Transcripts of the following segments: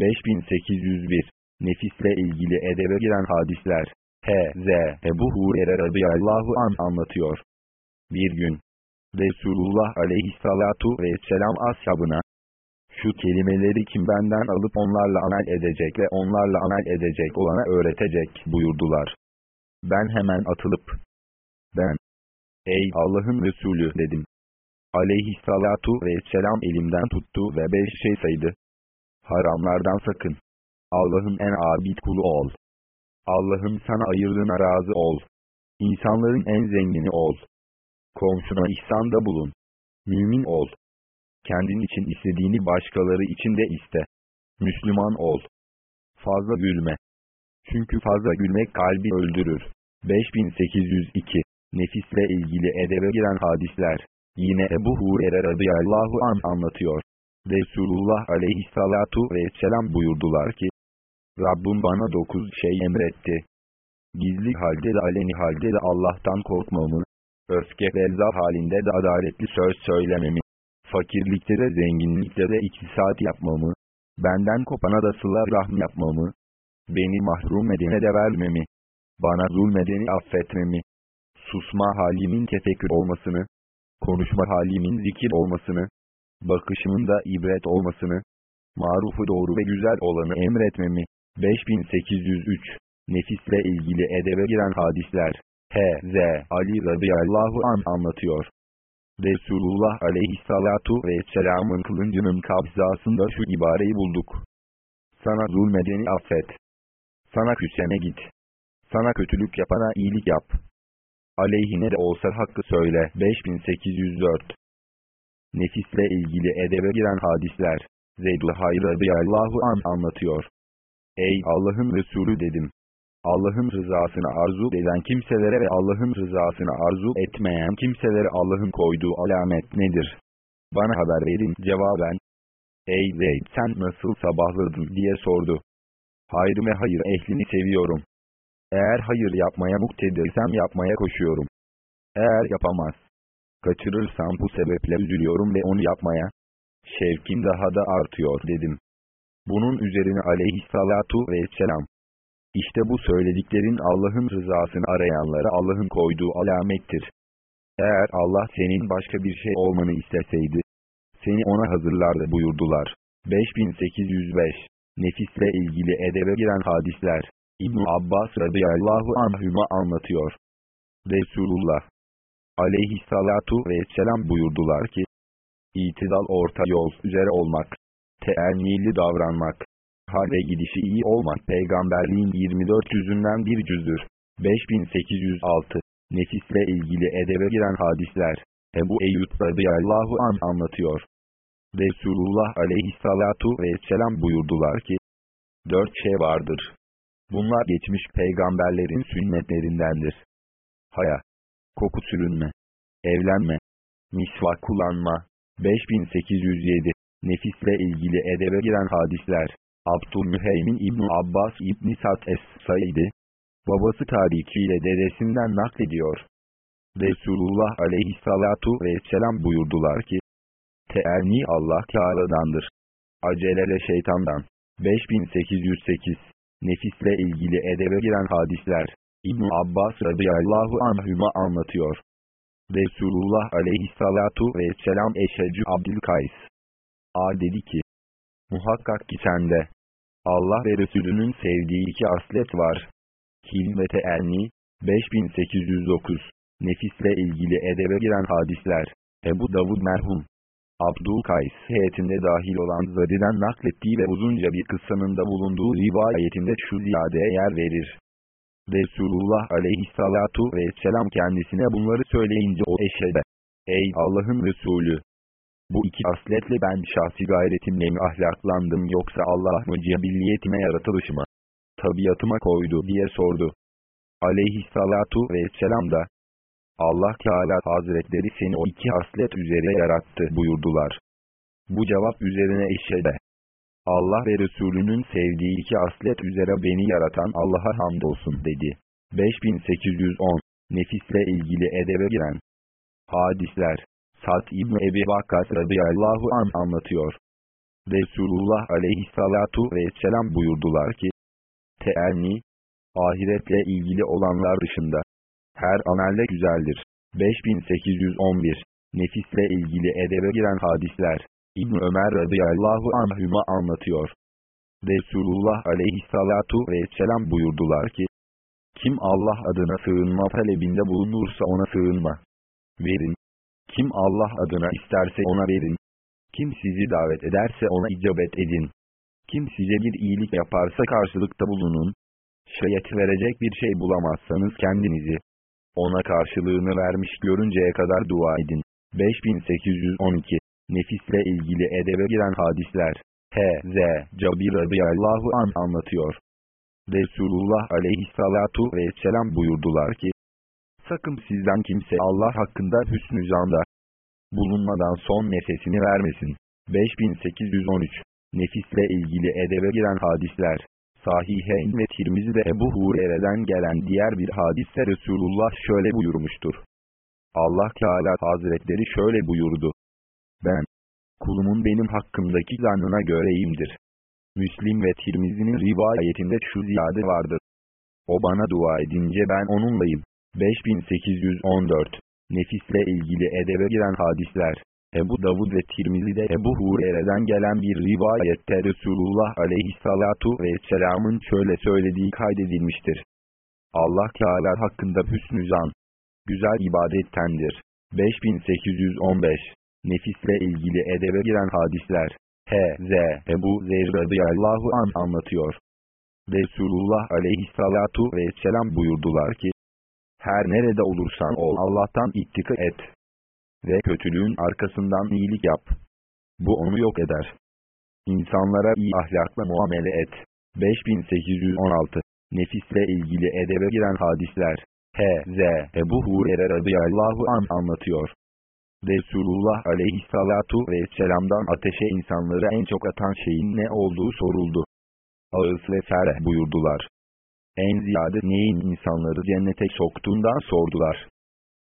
5801 Nefisle ilgili edebe giren hadisler H.Z. Ebu Hurer'e radıyallahu an anlatıyor. Bir gün Resulullah aleyhissalatu vesselam ashabına şu kelimeleri kim benden alıp onlarla amel edecek ve onlarla amel edecek olana öğretecek buyurdular. Ben hemen atılıp ben ey Allah'ın Resulü dedim. Aleyhissalatu vesselam elimden tuttu ve beş şey saydı. Haramlardan sakın. Allah'ın en abid kulu ol. Allah'ın sana ayırdığına razı ol. İnsanların en zengini ol. Komşuna ihsanda bulun. Mümin ol. Kendin için istediğini başkaları için de iste. Müslüman ol. Fazla gülme. Çünkü fazla gülmek kalbi öldürür. 5802 Nefisle ilgili edebe giren hadisler. Yine Ebu Hurer'e radıyallahu an anlatıyor. Resulullah aleyhissalatu vesselam buyurdular ki, Rabbim bana dokuz şey emretti. Gizli halde de aleni halde de Allah'tan korkmamı, öfke ve halinde de adaletli söz söylememi, fakirlikte de zenginlikte de iktisat yapmamı, benden kopana da sıla rahm yapmamı, beni mahrum edene de vermemi, bana zulmedeni affetmemi, susma halimin tefekkür olmasını, konuşma halimin zikir olmasını, bakışımın da ibret olmasını, marufu doğru ve güzel olanı emretmemi, 5803 Nefisle ilgili edebe giren hadisler H.Z. Ali radıyallahu an anlatıyor. Resulullah aleyhissalatu vesselamın kılıncının kabzasında şu ibareyi bulduk. Sana zulmedeni affet. Sana küsene git. Sana kötülük yapana iyilik yap. Aleyhine de olsa hakkı söyle. 5804 Nefisle ilgili edebe giren hadisler Zeyd-i Hayr radıyallahu an anlatıyor. Ey Allah'ın Resulü dedim. Allah'ın rızasını arzu eden kimselere ve Allah'ın rızasını arzu etmeyen kimselere Allah'ın koyduğu alamet nedir? Bana haber verin cevaben. Ey Zeyd sen nasıl sabahladın diye sordu. Hayır ve hayır ehlini seviyorum. Eğer hayır yapmaya muktedirsem yapmaya koşuyorum. Eğer yapamaz. Kaçırırsam bu sebeple üzülüyorum ve onu yapmaya. Şevkim daha da artıyor dedim. Bunun üzerine aleyhissalatu vesselam. İşte bu söylediklerin Allah'ın rızasını arayanlara Allah'ın koyduğu alamettir. Eğer Allah senin başka bir şey olmanı isteseydi, seni ona hazırlardı buyurdular. 5805 Nefisle ilgili edebe giren hadisler İbn Abbas radıyallahu anhüma anlatıyor. Resulullah aleyhissalatu vesselam buyurdular ki, İtidal orta yol üzere olmak, teennili davranmak, hal ve gidişi iyi olmak peygamberliğin 24 yüzünden bir cüzdür. 5806 Nefisle ilgili edebe giren hadisler Ebu Eyyub radıyallahu an anlatıyor. Resulullah aleyhissalatu vesselam buyurdular ki, Dört şey vardır. Bunlar geçmiş peygamberlerin sünnetlerindendir. Haya, koku sürünme, evlenme, misvak kullanma. 5807 Nefisle ilgili edebe giren hadisler. Abdülmüheymin İbn Abbas İbn Sa'd Es-Said'i, babası tarikiyle dedesinden naklediyor. Resulullah aleyhissalatu vesselam buyurdular ki, Teerni Allah Teala'dandır. Acelele şeytandan. 5808 Nefisle ilgili edebe giren hadisler. İbn Abbas radıyallahu anhüma anlatıyor. Resulullah aleyhissalatu vesselam Eşecü Abdülkays. A dedi ki, Muhakkak ki sende, Allah ve Resulünün sevdiği iki aslet var. Hilm ve Teenni, 5809, Nefisle ilgili edebe giren hadisler, Ebu Davud merhum, Abdülkays heyetinde dahil olan Zadi'den naklettiği ve uzunca bir kıssanın da bulunduğu rivayetinde şu ziyadeye yer verir. Resulullah aleyhissalatu vesselam kendisine bunları söyleyince o eşede, Ey Allah'ın Resulü! Bu iki asletle ben şahsi gayretimle mi ahlaklandım yoksa Allah mı cebilliyetime yaratılışıma, tabiatıma koydu diye sordu. Aleyhissalatu vesselam da, Allah Teala Hazretleri seni o iki haslet üzere yarattı buyurdular. Bu cevap üzerine eşede. Allah ve Resulünün sevdiği iki aslet üzere beni yaratan Allah'a hamdolsun dedi. 5810 Nefisle ilgili edebe giren Hadisler Sad İbni Ebi Vakkas radıyallahu an anlatıyor. Resulullah aleyhissalatu vesselam buyurdular ki, Teenni, ahiretle ilgili olanlar dışında, her amelde güzeldir. 5811 Nefisle ilgili edebe giren hadisler, İbn Ömer radıyallahu anhüma anlatıyor. Resulullah aleyhissalatu vesselam buyurdular ki, kim Allah adına sığınma talebinde bulunursa ona sığınma. Verin. Kim Allah adına isterse ona verin. Kim sizi davet ederse ona icabet edin. Kim size bir iyilik yaparsa karşılıkta bulunun. Şayet verecek bir şey bulamazsanız kendinizi ona karşılığını vermiş görünceye kadar dua edin. 5812 Nefisle ilgili edebe giren hadisler H.Z. Cabir radıyallahu an anlatıyor. Resulullah aleyhissalatu vesselam buyurdular ki, Sakın sizden kimse Allah hakkında hüsnü zanda bulunmadan son nefesini vermesin. 5813 Nefisle ilgili edebe giren hadisler Sahiheyn ve Tirmizi'de Ebu Hurere'den gelen diğer bir hadiste Resulullah şöyle buyurmuştur. Allah Teala Hazretleri şöyle buyurdu. Ben, kulumun benim hakkımdaki zannına göreyimdir. Müslim ve Tirmizi'nin rivayetinde şu ziyade vardır. O bana dua edince ben onunlayım. 5814 Nefisle ilgili edebe giren hadisler Ebu Davud ve Tirmizi'de Ebu Hurere'den gelen bir rivayette Resulullah aleyhissalatu vesselamın şöyle söylediği kaydedilmiştir. Allah Teala hakkında hüsnü zan, güzel ibadettendir. 5815 Nefisle ilgili edebe giren hadisler H.Z. Ebu Zer radıyallahu an anlatıyor. Resulullah aleyhissalatu vesselam buyurdular ki, her nerede olursan ol Allah'tan ittika et. Ve kötülüğün arkasından iyilik yap. Bu onu yok eder. İnsanlara iyi ahlakla muamele et. 5816 Nefisle ilgili edebe giren hadisler H.Z. Ebu Hurer'e radıyallahu an anlatıyor. Resulullah aleyhissalatu vesselam'dan ateşe insanları en çok atan şeyin ne olduğu soruldu. Ağız ve fere buyurdular. En ziyade neyin insanları cennete soktuğundan sordular.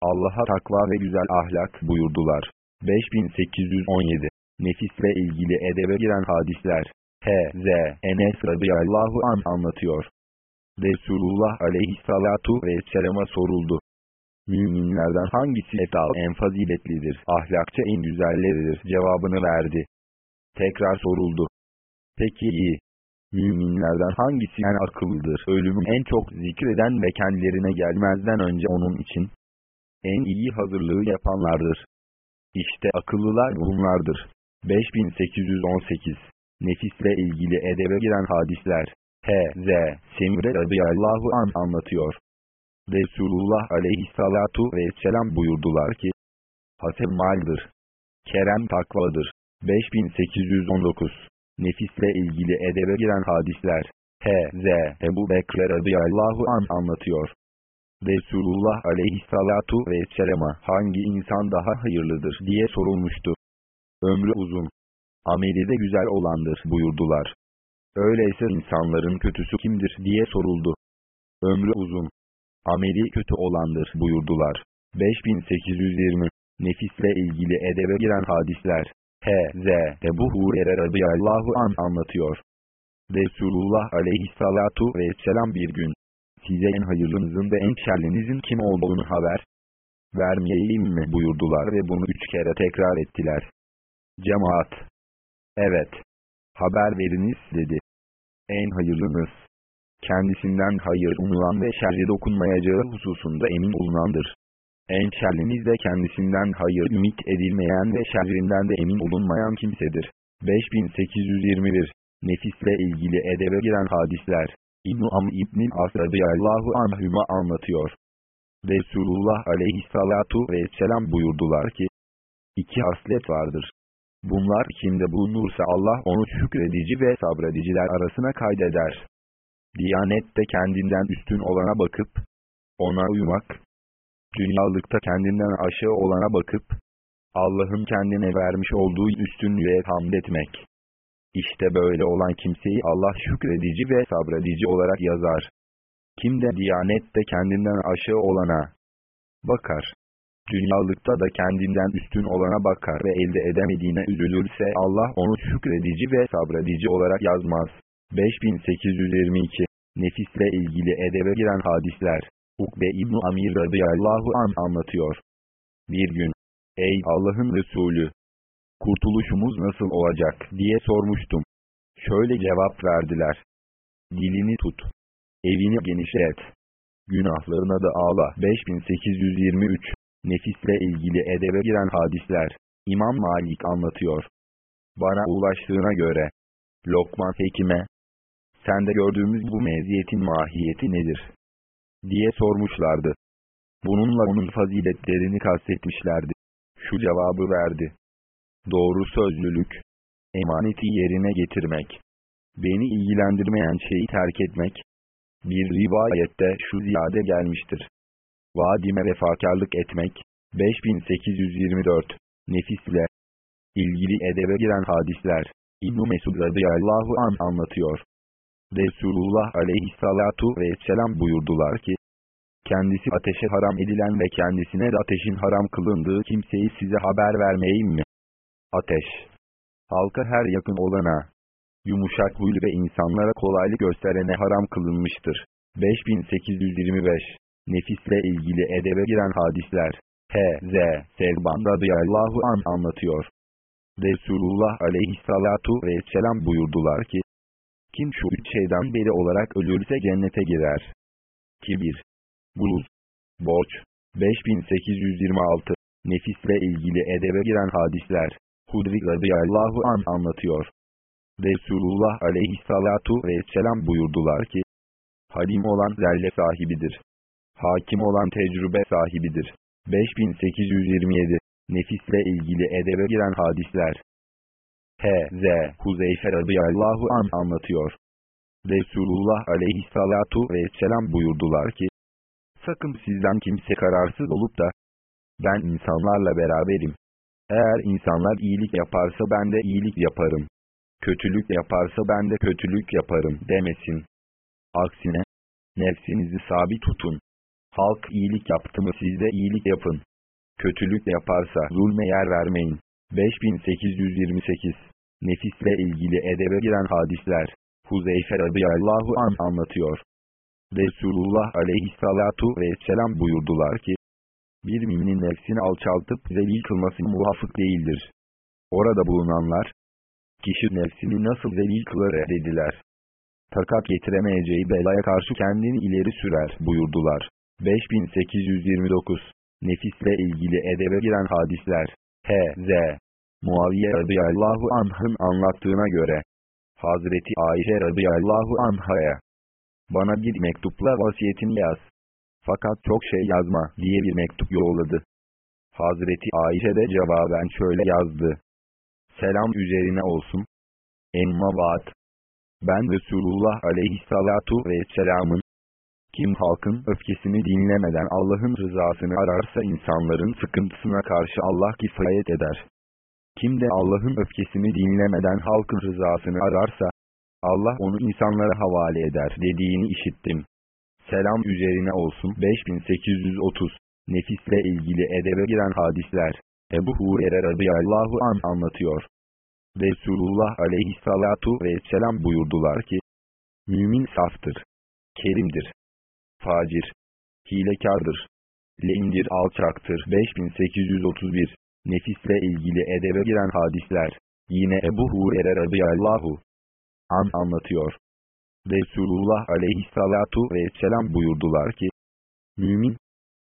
Allah'a takva ve güzel ahlak buyurdular. 5817 Nefisle ilgili edebe giren hadisler H.Z. Enes radıyallahu an anlatıyor. Resulullah aleyhissalatu vesselama soruldu. Müminlerden hangisi etal en faziletlidir, ahlakça en güzelleridir cevabını verdi. Tekrar soruldu. Peki iyi. Müminlerden hangisi en akıllıdır, ölümü en çok zikreden ve kendilerine gelmezden önce onun için en iyi hazırlığı yapanlardır. İşte akıllılar bunlardır. 5818 Nefisle ilgili edebe giren hadisler H.Z. Semre radıyallahu an anlatıyor. Resulullah aleyhissalatu vesselam buyurdular ki, Haseb maldır. Kerem takvadır. 5819 Nefisle ilgili edebe giren hadisler H.Z. Ebu Bekir radıyallahu an anlatıyor. Resulullah aleyhissalatu vesselama hangi insan daha hayırlıdır diye sorulmuştu. Ömrü uzun. Ameli de güzel olandır buyurdular. Öyleyse insanların kötüsü kimdir diye soruldu. Ömrü uzun. Ameli kötü olandır buyurdular. 5820 Nefisle ilgili edebe giren hadisler H.Z. Ebu Hurer'e radıyallahu an anlatıyor. Resulullah aleyhissalatu vesselam bir gün, size en hayırlınızın ve en şerlinizin kim olduğunu haber vermeyeyim mi buyurdular ve bunu üç kere tekrar ettiler. Cemaat, evet, haber veriniz dedi. En hayırlınız, kendisinden hayır umulan ve şerri dokunmayacağı hususunda emin olunandır. En şerliniz de kendisinden hayır ümit edilmeyen ve şerrinden de emin olunmayan kimsedir. 5821 Nefisle ilgili edebe giren hadisler İbn-i Am İbn-i As radıyallahu anhüma anlatıyor. Resulullah aleyhissalatu vesselam buyurdular ki, iki haslet vardır. Bunlar kimde bulunursa Allah onu şükredici ve sabrediciler arasına kaydeder. Diyanette kendinden üstün olana bakıp, ona uymak, dünyalıkta kendinden aşağı olana bakıp, Allah'ın kendine vermiş olduğu üstünlüğe hamd etmek. İşte böyle olan kimseyi Allah şükredici ve sabredici olarak yazar. Kim de diyanette kendinden aşağı olana bakar. Dünyalıkta da kendinden üstün olana bakar ve elde edemediğine üzülürse Allah onu şükredici ve sabredici olarak yazmaz. 5822 Nefisle ilgili edebe giren hadisler Ukbe İbn Amir radıyallahu an anlatıyor. Bir gün, ey Allah'ın Resulü, kurtuluşumuz nasıl olacak diye sormuştum. Şöyle cevap verdiler. Dilini tut. Evini genişlet. Günahlarına da ağla. 5823 Nefisle ilgili edebe giren hadisler. İmam Malik anlatıyor. Bana ulaştığına göre, Lokman Hekim'e, sende gördüğümüz bu meziyetin mahiyeti nedir? diye sormuşlardı. Bununla onun faziletlerini kastetmişlerdi. Şu cevabı verdi. Doğru sözlülük, emaneti yerine getirmek, beni ilgilendirmeyen şeyi terk etmek. Bir rivayette şu ziyade gelmiştir. Vadime vefakarlık etmek, 5824, nefisle ilgili edebe giren hadisler, İbn-i Mesud radıyallahu an anlatıyor. Resulullah aleyhissalatu vesselam buyurdular ki, kendisi ateşe haram edilen ve kendisine de ateşin haram kılındığı kimseyi size haber vermeyeyim mi? Ateş. Halka her yakın olana, yumuşak huylu ve insanlara kolaylık gösterene haram kılınmıştır. 5825 Nefisle ilgili edebe giren hadisler H.Z. Selban radıyallahu an anlatıyor. Resulullah aleyhissalatu vesselam buyurdular ki, kim şu üç şeyden beri olarak ölürse cennete girer. Kibir, Guluz, Borç, 5826, Nefisle ilgili edebe giren hadisler, Hudri radıyallahu an anlatıyor. Resulullah aleyhissalatu vesselam buyurdular ki, Halim olan zerre sahibidir. Hakim olan tecrübe sahibidir. 5827, Nefisle ilgili edebe giren hadisler. H.Z. Huzeyfe radıyallahu an anlatıyor. Resulullah aleyhissalatu vesselam buyurdular ki, Sakın sizden kimse kararsız olup da, ben insanlarla beraberim. Eğer insanlar iyilik yaparsa ben de iyilik yaparım. Kötülük yaparsa ben de kötülük yaparım demesin. Aksine, nefsinizi sabit tutun. Halk iyilik yaptı mı siz de iyilik yapın. Kötülük yaparsa zulme yer vermeyin. 5828 Nefisle ilgili edebe giren hadisler. Huzeyfe radıyallahu an anlatıyor. Resulullah aleyhissalatu vesselam buyurdular ki, bir müminin nefsini alçaltıp zelil kılması muhafık değildir. Orada bulunanlar, kişi nefsini nasıl zelil kılar dediler. Takat getiremeyeceği belaya karşı kendini ileri sürer buyurdular. 5829 Nefisle ilgili edebe giren hadisler H.Z. Muaviye radıyallahu anh'ın anlattığına göre Hazreti Ayşe radıyallahu anh'a bana bir mektupla vasiyetini yaz. Fakat çok şey yazma diye bir mektup yolladı. Hazreti Ayşe de cevaben şöyle yazdı. Selam üzerine olsun. Emma vaat. Ben Resulullah aleyhissalatu vesselamın, kim halkın öfkesini dinlemeden Allah'ın rızasını ararsa insanların sıkıntısına karşı Allah kifayet eder. Kim de Allah'ın öfkesini dinlemeden halkın rızasını ararsa, Allah onu insanlara havale eder dediğini işittim. Selam üzerine olsun 5830 Nefisle ilgili edebe giren hadisler Ebu Hurer'e radıyallahu an anlatıyor. Resulullah aleyhissalatu vesselam buyurdular ki, Mümin saftır, kerimdir, facir, hilekardır, leindir alçaktır 5831 Nefisle ilgili edebe giren hadisler Yine Ebu Hurer'e radıyallahu an anlatıyor. Resulullah aleyhissalatu vesselam buyurdular ki, Mümin,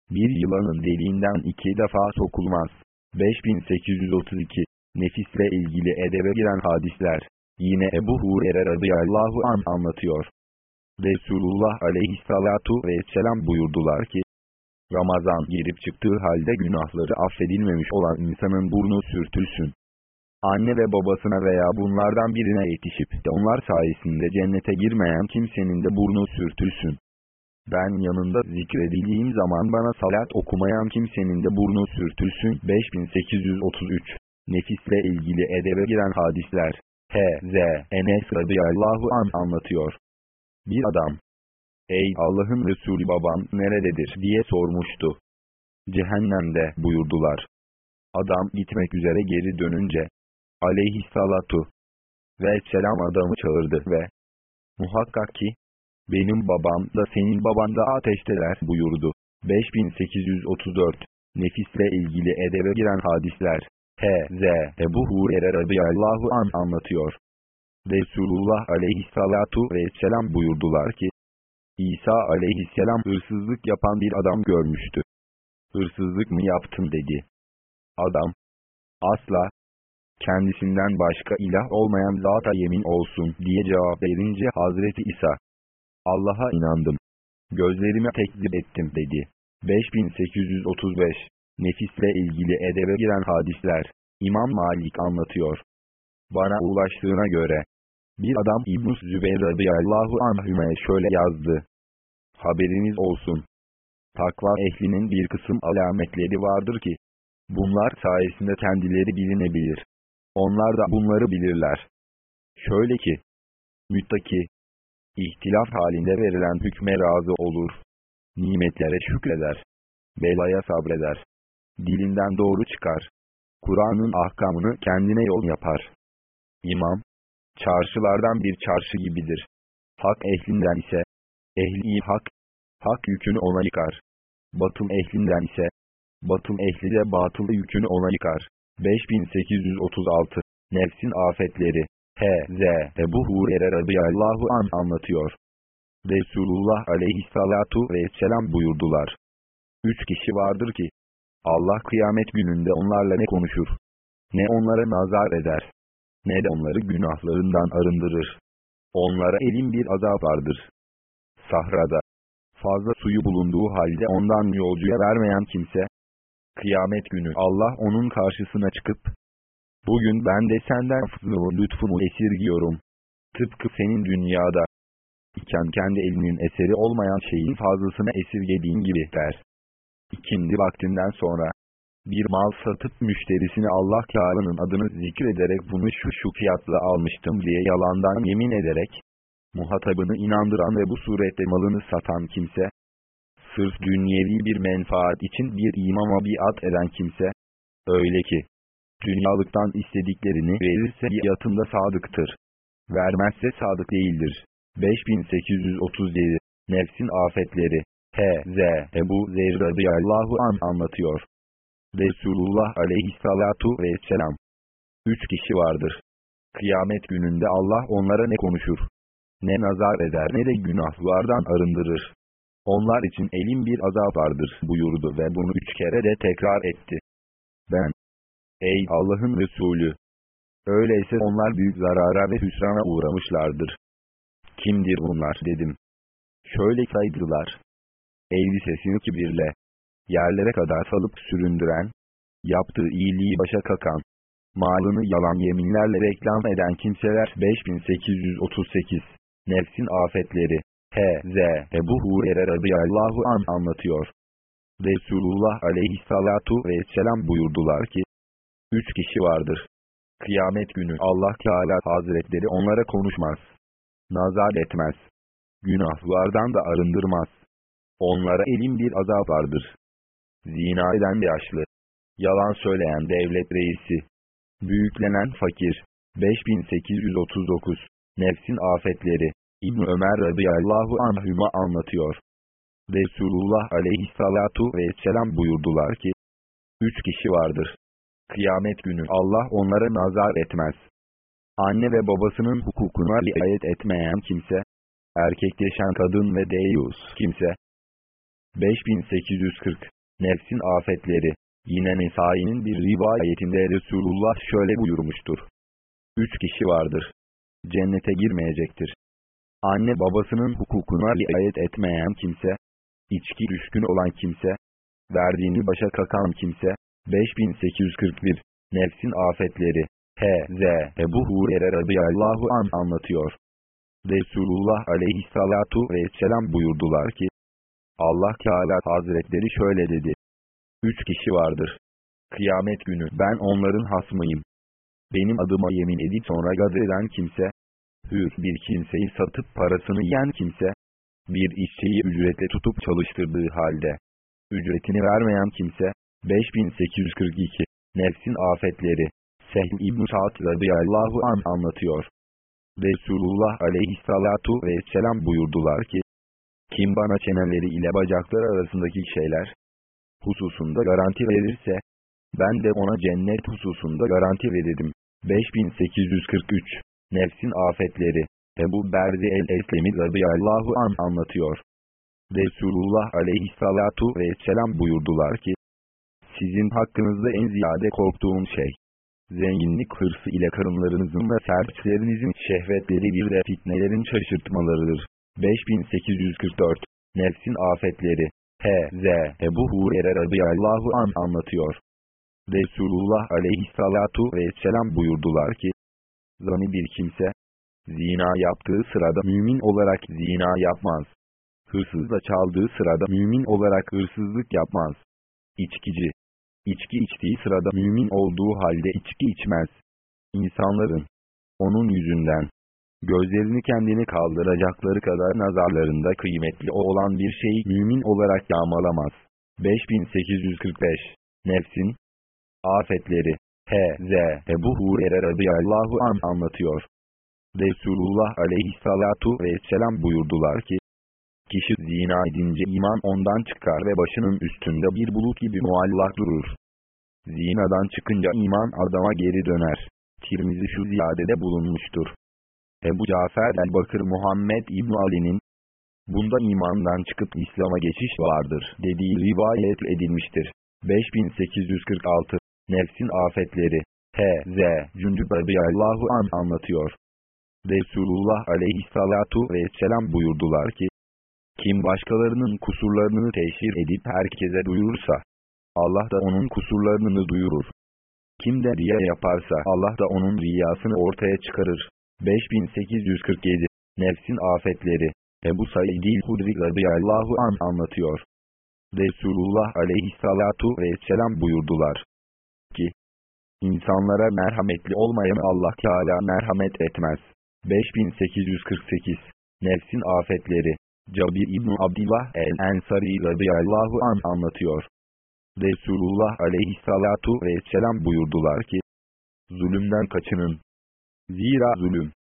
bir yılanın deliğinden iki defa sokulmaz. 5832 Nefisle ilgili edebe giren hadisler. Yine Ebu Hurer'e radıyallahu an anlatıyor. Resulullah aleyhissalatu vesselam buyurdular ki, Ramazan girip çıktığı halde günahları affedilmemiş olan insanın burnu sürtülsün anne ve babasına veya bunlardan birine yetişip de onlar sayesinde cennete girmeyen kimsenin de burnu sürtülsün. Ben yanında zikredildiğim zaman bana salat okumayan kimsenin de burnu sürtülsün. 5833 Nefisle ilgili edebe giren hadisler H.Z. Enes radıyallahu an anlatıyor. Bir adam, Ey Allah'ın Resulü babam nerededir diye sormuştu. cehennemde buyurdular. Adam gitmek üzere geri dönünce, aleyhissalatu ve selam adamı çağırdı ve muhakkak ki, benim babam da senin baban da ateşteler buyurdu. 5834 Nefisle ilgili edebe giren hadisler H.Z. Ebu Hurer'e radıyallahu an anlatıyor. Resulullah aleyhissalatu vesselam buyurdular ki, İsa aleyhisselam hırsızlık yapan bir adam görmüştü. Hırsızlık mı yaptın dedi. Adam, asla, kendisinden başka ilah olmayan zata yemin olsun diye cevap verince Hazreti İsa, Allah'a inandım. Gözlerime tekzip ettim dedi. 5835 Nefisle ilgili edebe giren hadisler İmam Malik anlatıyor. Bana ulaştığına göre bir adam İbn-i Zübeyir radıyallahu anhüme şöyle yazdı. Haberiniz olsun. Takva ehlinin bir kısım alametleri vardır ki, bunlar sayesinde kendileri bilinebilir. Onlar da bunları bilirler. Şöyle ki, müttaki, ihtilaf halinde verilen hükme razı olur. Nimetlere şükreder. Belaya sabreder. Dilinden doğru çıkar. Kur'an'ın ahkamını kendine yol yapar. İmam, çarşılardan bir çarşı gibidir. Hak ehlinden ise, ehli hak, hak yükünü ona yıkar. Batıl ehlinden ise, batıl ehli de batılı yükünü ona yıkar. 5836 Nefsin afetleri H.Z. Ebu Hurer'e radıyallahu an anlatıyor. Resulullah aleyhissalatu vesselam buyurdular. Üç kişi vardır ki, Allah kıyamet gününde onlarla ne konuşur, ne onlara nazar eder, ne de onları günahlarından arındırır. Onlara elin bir azap vardır. Sahrada, fazla suyu bulunduğu halde ondan yolcuya vermeyen kimse, kıyamet günü Allah onun karşısına çıkıp, bugün ben de senden fızlımı lütfunu esirgiyorum. Tıpkı senin dünyada, iken kendi elinin eseri olmayan şeyin fazlasını esirgediğin gibi der. İkindi vaktinden sonra, bir mal satıp müşterisine Allah Teala'nın adını zikrederek bunu şu şu fiyatla almıştım diye yalandan yemin ederek, muhatabını inandıran ve bu surette malını satan kimse, sırf dünyevi bir menfaat için bir imama biat eden kimse, öyle ki, dünyalıktan istediklerini verirse yatında sadıktır. Vermezse sadık değildir. 5837 Nefsin afetleri H.Z. Ebu Zer radıyallahu an anlatıyor. Resulullah aleyhissalatu vesselam. Üç kişi vardır. Kıyamet gününde Allah onlara ne konuşur? Ne nazar eder ne de günahlardan arındırır. Onlar için elim bir azap vardır buyurdu ve bunu üç kere de tekrar etti. Ben, ey Allah'ın Resulü! Öyleyse onlar büyük zarara ve hüsrana uğramışlardır. Kimdir bunlar dedim. Şöyle saydılar. Elbisesini kibirle, yerlere kadar salıp süründüren, yaptığı iyiliği başa kakan, malını yalan yeminlerle reklam eden kimseler 5838 Nefsin afetleri H.Z. Ebu Hurer'e radıyallahu an anlatıyor. Resulullah aleyhissalatu vesselam buyurdular ki, Üç kişi vardır. Kıyamet günü Allah Teala Hazretleri onlara konuşmaz. Nazar etmez. Günahlardan da arındırmaz. Onlara elin bir azap vardır. Zina eden bir yaşlı. Yalan söyleyen devlet reisi. Büyüklenen fakir. 5839 Nefsin afetleri İbn Ömer radıyallahu anhüma anlatıyor. Resulullah aleyhissalatu vesselam buyurdular ki, Üç kişi vardır. Kıyamet günü Allah onlara nazar etmez. Anne ve babasının hukukuna riayet etmeyen kimse, erkekleşen kadın ve deyus kimse. 5840 Nefsin afetleri Yine Nesai'nin bir rivayetinde Resulullah şöyle buyurmuştur. Üç kişi vardır. Cennete girmeyecektir. Anne babasının hukukuna riayet etmeyen kimse, içki düşkün olan kimse, verdiğini başa kakan kimse, 5841 Nefsin afetleri H.Z. Ebu Hurer'e radıyallahu an anlatıyor. Resulullah aleyhissalatu vesselam buyurdular ki, Allah Teala Hazretleri şöyle dedi. Üç kişi vardır. Kıyamet günü ben onların hasmıyım. Benim adıma yemin edip sonra gadreden kimse, hür bir kimseyi satıp parasını yiyen kimse, bir işçiyi ücretle tutup çalıştırdığı halde, Ücretini vermeyen kimse, 5842, Nefsin afetleri, Sehl İbn-i Sa'd radıyallahu an anlatıyor. Resulullah aleyhissalatu vesselam buyurdular ki, kim bana çeneleri ile bacaklar arasındaki şeyler hususunda garanti verirse, ben de ona cennet hususunda garanti veririm. 5843 Nefsin afetleri Ebu Berdi el-Eslemi radıyallahu an anlatıyor. Resulullah aleyhissalatu vesselam buyurdular ki, sizin hakkınızda en ziyade korktuğum şey, zenginlik hırsı ile karınlarınızın ve serçlerinizin şehvetleri bir de fitnelerin şaşırtmalarıdır. 5844 Nefsin afetleri H.Z. Ebu Hurer'e radıyallahu an anlatıyor. Resulullah aleyhissalatu vesselam buyurdular ki, Zani bir kimse, zina yaptığı sırada mümin olarak zina yapmaz. Hırsızla çaldığı sırada mümin olarak hırsızlık yapmaz. İçkici, içki içtiği sırada mümin olduğu halde içki içmez. İnsanların, onun yüzünden, gözlerini kendini kaldıracakları kadar nazarlarında kıymetli olan bir şeyi mümin olarak yağmalamaz. 5845 Nefsin Afetleri H.Z. Ebu Hurer'e radıyallahu an anlatıyor. Resulullah aleyhissalatu vesselam buyurdular ki, Kişi zina edince iman ondan çıkar ve başının üstünde bir bulut gibi muallak durur. Zinadan çıkınca iman adama geri döner. Tirmizi şu ziyadede bulunmuştur. Ebu Cafer el-Bakır Muhammed İbn Ali'nin, bunda imandan çıkıp İslam'a geçiş vardır dediği rivayet edilmiştir. 5846 Nefsin afetleri H.Z. Cündüb radıyallahu an anlatıyor. Resulullah aleyhissalatu vesselam buyurdular ki, kim başkalarının kusurlarını teşhir edip herkese duyurursa, Allah da onun kusurlarını duyurur. Kim de riya yaparsa Allah da onun riyasını ortaya çıkarır. 5847 Nefsin afetleri Ebu Said-i Hudri radıyallahu an anlatıyor. Resulullah aleyhissalatu vesselam buyurdular ki, insanlara merhametli olmayan Allah Teala merhamet etmez. 5848 Nefsin afetleri Cabir İbn Abdullah el-Ensari radıyallahu an anlatıyor. Resulullah aleyhissalatu vesselam buyurdular ki, zulümden kaçının. Zira zulüm,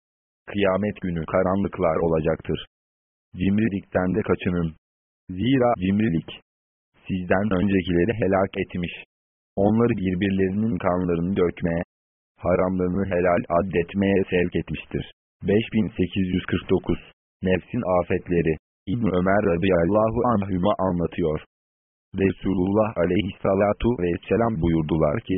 kıyamet günü karanlıklar olacaktır. Cimrilikten de kaçının. Zira cimrilik, sizden öncekileri helak etmiş. Onları birbirlerinin kanlarını dökmeye, haramlarını helal addetmeye sevk etmiştir. 5849 Nefsin afetleri İbn Ömer radıyallahu anhüma anlatıyor. Resulullah aleyhissalatu vesselam buyurdular ki,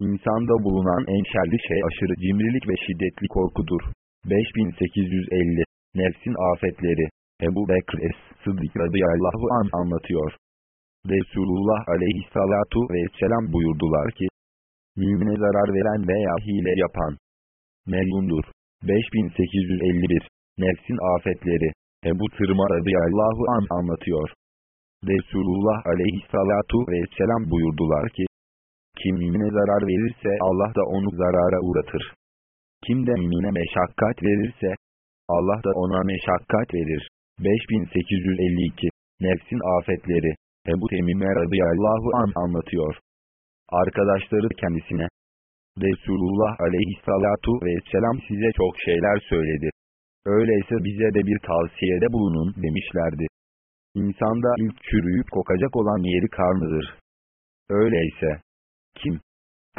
İnsanda bulunan en şerli şey aşırı cimrilik ve şiddetli korkudur. 5850 Nefsin afetleri Ebu Bekr es-Sıddık radıyallahu an anlatıyor. Resulullah aleyhissalatu vesselam buyurdular ki, Mümine zarar veren veya hile yapan, melundur. 5851 Nefsin afetleri Ebu Tırma radıyallahu an anlatıyor. Resulullah aleyhissalatu vesselam buyurdular ki, kim mümine zarar verirse Allah da onu zarara uğratır. Kim de mümine meşakkat verirse, Allah da ona meşakkat verir. 5852 Nefsin afetleri Ebu Temime radıyallahu an anlatıyor. Arkadaşları kendisine, Resulullah aleyhissalatu vesselam size çok şeyler söyledi. Öyleyse bize de bir tavsiyede bulunun demişlerdi. İnsanda ilk çürüyüp kokacak olan yeri karnıdır. Öyleyse, kim,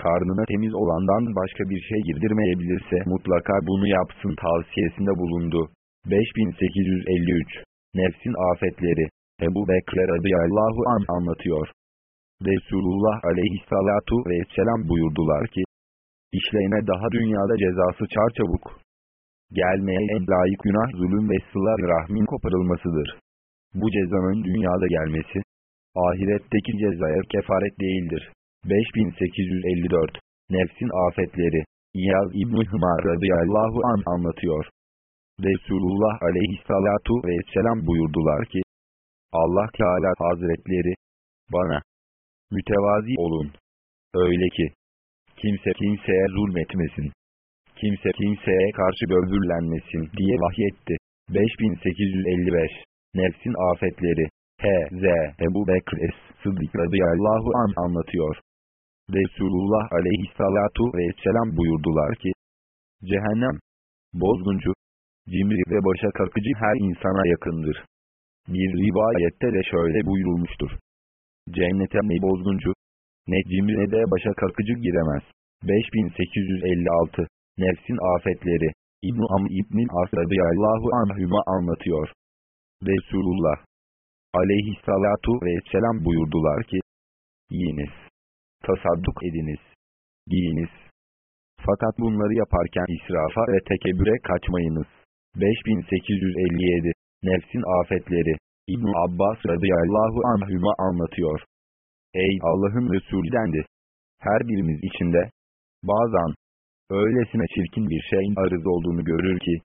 karnına temiz olandan başka bir şey girdirmeyebilirse mutlaka bunu yapsın tavsiyesinde bulundu. 5853 Nefsin afetleri Ebu Bekre radıyallahu an anlatıyor. Resulullah aleyhissalatu vesselam buyurdular ki, İşleyene daha dünyada cezası çarçabuk gelmeye en layık günah zulüm ve sılar rahmin koparılmasıdır. Bu cezanın dünyada gelmesi, ahiretteki cezaya kefaret değildir. 5854 Nefsin afetleri İyaz İbn-i Hımar radıyallahu an anlatıyor. Resulullah aleyhissalatu vesselam buyurdular ki, Allah Teala Hazretleri, bana, mütevazi olun. Öyle ki, kimse kimseye zulmetmesin kimse kimseye karşı böbürlenmesin diye vahyetti. 5855 Nefsin afetleri H.Z. Ebu Bekr Es-Sıddık radıyallahu an anlatıyor. Resulullah aleyhissalatu vesselam buyurdular ki, Cehennem, bozguncu, cimri ve başa kakıcı her insana yakındır. Bir rivayette de şöyle buyurulmuştur. Cennete ne bozguncu, ne cimri de başa kakıcı giremez. 5856 Nefsin afetleri İbn-i Am İbn-i As radıyallahu anhüma anlatıyor. Resulullah aleyhissalatu vesselam buyurdular ki, Yiyiniz, tasadduk ediniz, giyiniz. Fakat bunları yaparken israfa ve tekebüre kaçmayınız. 5857 Nefsin afetleri İbn Abbas radıyallahu anhüma anlatıyor. Ey Allah'ın Resulü dendi. Her birimiz içinde, bazen, öylesine çirkin bir şeyin arız olduğunu görür ki,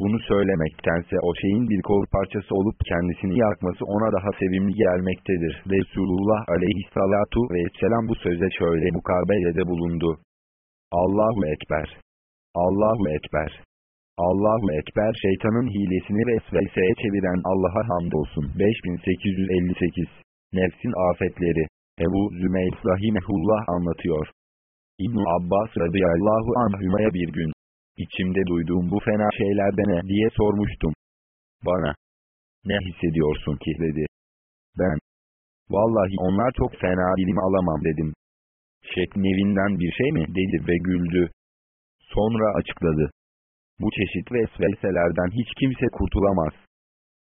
bunu söylemektense o şeyin bir kol parçası olup kendisini yakması ona daha sevimli gelmektedir. Resulullah aleyhissalatu vesselam bu söze şöyle mukabelede bulundu. Allahu Ekber. Allahu Ekber. Allahu Ekber şeytanın hilesini vesveseye çeviren Allah'a hamdolsun. 5858 Nefsin afetleri Ebu Zümeyr Rahimehullah anlatıyor. İbn Abbas radıyallahu anhümeye bir gün, içimde duyduğum bu fena şeylerde ne diye sormuştum. Bana, ne hissediyorsun ki dedi. Ben, vallahi onlar çok fena bilim alamam dedim. Şeknevinden bir şey mi dedi ve güldü. Sonra açıkladı. Bu çeşit vesveselerden hiç kimse kurtulamaz.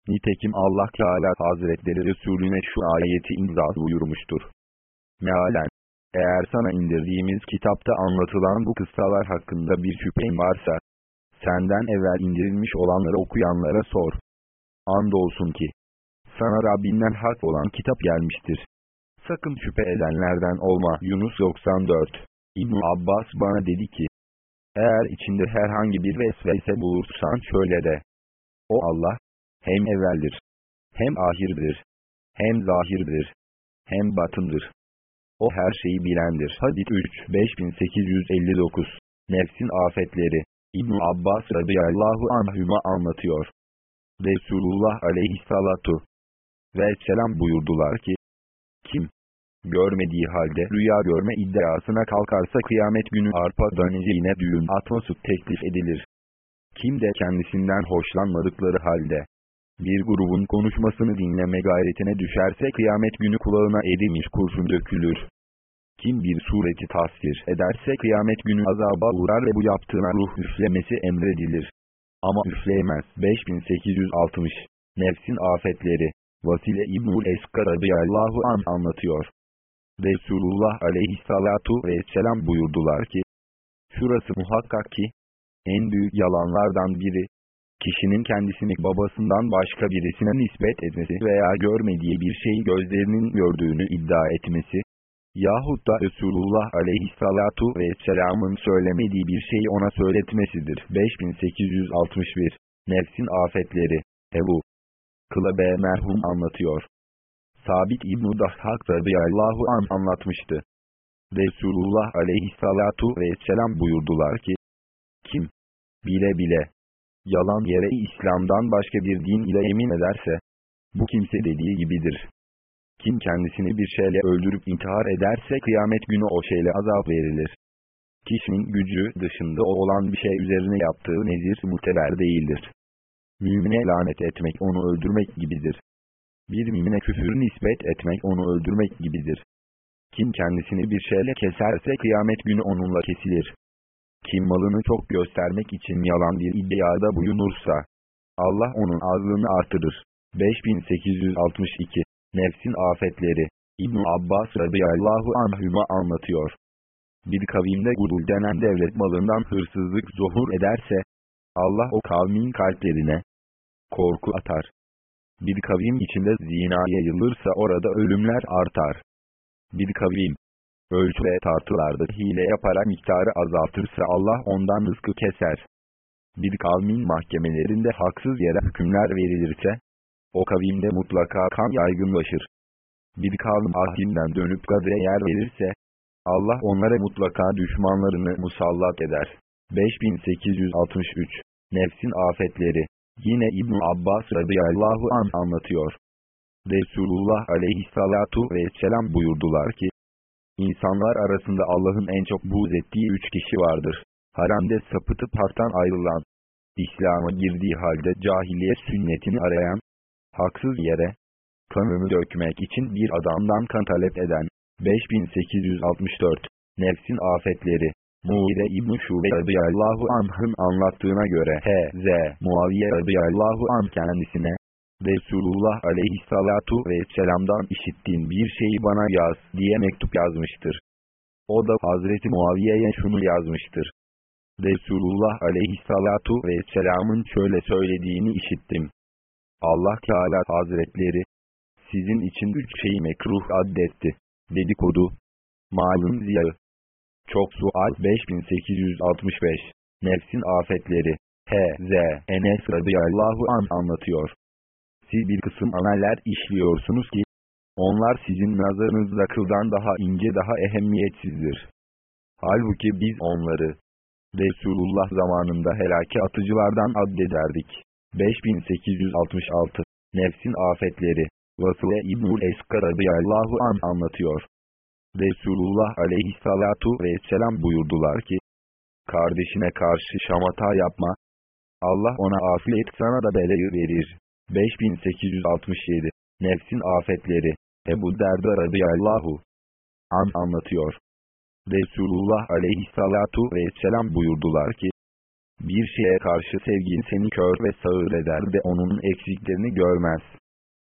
Nitekim Allah Teala Hazretleri Resulüne şu ayeti imza buyurmuştur. Mealen, eğer sana indirdiğimiz kitapta anlatılan bu kıssalar hakkında bir şüphen varsa, senden evvel indirilmiş olanları okuyanlara sor. Andolsun ki, sana Rabbinden hak olan kitap gelmiştir. Sakın şüphe edenlerden olma. Yunus 94 İbn Abbas bana dedi ki, eğer içinde herhangi bir vesvese bulursan şöyle de. O Allah, hem evveldir, hem ahirdir, hem zahirdir, hem batındır. O her şeyi bilendir. Hadis 3 5859 Nefsin afetleri İbn Abbas radıyallahu anhüma anlatıyor. Resulullah aleyhissalatu vesselam buyurdular ki, Kim, görmediği halde rüya görme iddiasına kalkarsa kıyamet günü arpa döneceğine düğün atması teklif edilir. Kim de kendisinden hoşlanmadıkları halde bir grubun konuşmasını dinleme gayretine düşerse kıyamet günü kulağına edilmiş kurşun dökülür. Kim bir sureti tasvir ederse kıyamet günü azaba uğrar ve bu yaptığına ruh üflemesi emredilir. Ama üfleyemez. 5860 Nefsin afetleri Vasile İbnül Eskar radıyallahu an anlatıyor. Resulullah aleyhissalatu vesselam buyurdular ki, Şurası muhakkak ki, en büyük yalanlardan biri, kişinin kendisini babasından başka birisine nispet etmesi veya görmediği bir şeyi gözlerinin gördüğünü iddia etmesi, yahut da Resulullah aleyhissalatu vesselamın söylemediği bir şeyi ona söyletmesidir. 5861 Nefsin afetleri Ebu Kılabe merhum anlatıyor. Sabit İbn-i Dahhak radıyallahu an anlatmıştı. Resulullah aleyhissalatu vesselam buyurdular ki, Kim, bile bile, yalan yere İslam'dan başka bir din ile emin ederse, bu kimse dediği gibidir. Kim kendisini bir şeyle öldürüp intihar ederse kıyamet günü o şeyle azap verilir. Kişinin gücü dışında olan bir şey üzerine yaptığı nezir muteber değildir. Mümine lanet etmek onu öldürmek gibidir. Bir mümine küfür nispet etmek onu öldürmek gibidir. Kim kendisini bir şeyle keserse kıyamet günü onunla kesilir. Kim malını çok göstermek için yalan bir iddiada bulunursa, Allah onun azlığını artırır. 5862 Nefsin afetleri İbn Abbas radıyallahu anhüma anlatıyor. Bir kavimde gurul denen devlet malından hırsızlık zuhur ederse, Allah o kavmin kalplerine korku atar. Bir kavim içinde zina yayılırsa orada ölümler artar. Bir kavim, ölçü ve tartılarda hile yaparak miktarı azaltırsa Allah ondan rızkı keser. Bir kavmin mahkemelerinde haksız yere hükümler verilirse, o kavimde mutlaka kan yaygınlaşır. Bir kavim ahdinden dönüp gadre yer verirse, Allah onlara mutlaka düşmanlarını musallat eder. 5863 Nefsin afetleri Yine İbn Abbas radıyallahu an anlatıyor. Resulullah aleyhissalatu vesselam buyurdular ki, İnsanlar arasında Allah'ın en çok buğz ettiği üç kişi vardır. Haremde sapıtıp haktan ayrılan, İslam'a girdiği halde cahiliye sünnetini arayan, haksız yere, kanını dökmek için bir adamdan kan talep eden, 5864, Nefsin Afetleri, Muire İbn-i Şube radıyallahu anh'ın anlattığına göre H.Z. Muaviye radıyallahu anh kendisine, Resulullah aleyhissalatu vesselam'dan işittiğin bir şeyi bana yaz diye mektup yazmıştır. O da Hazreti Muaviye'ye şunu yazmıştır. Resulullah aleyhissalatu vesselamın şöyle söylediğini işittim. Allah Teala Hazretleri, sizin için üç şeyi mekruh addetti. Dedikodu, malın ziyağı, çok sual 5865, nefsin afetleri, H.Z. Enes radıyallahu an anlatıyor. Siz bir kısım ameller işliyorsunuz ki, onlar sizin nazarınızda kıldan daha ince daha ehemmiyetsizdir. Halbuki biz onları, Resulullah zamanında helake atıcılardan addederdik. 5866 Nefsin afetleri Vasıle İbnül Eskar radıyallahu an anlatıyor. Resulullah aleyhissalatu vesselam buyurdular ki, kardeşine karşı şamata yapma. Allah ona afiyet sana da belayı verir. 5867 Nefsin afetleri Ebu Derda radıyallahu an anlatıyor. Resulullah aleyhissalatu vesselam buyurdular ki, bir şeye karşı sevgin seni kör ve sağır eder de onun eksiklerini görmez.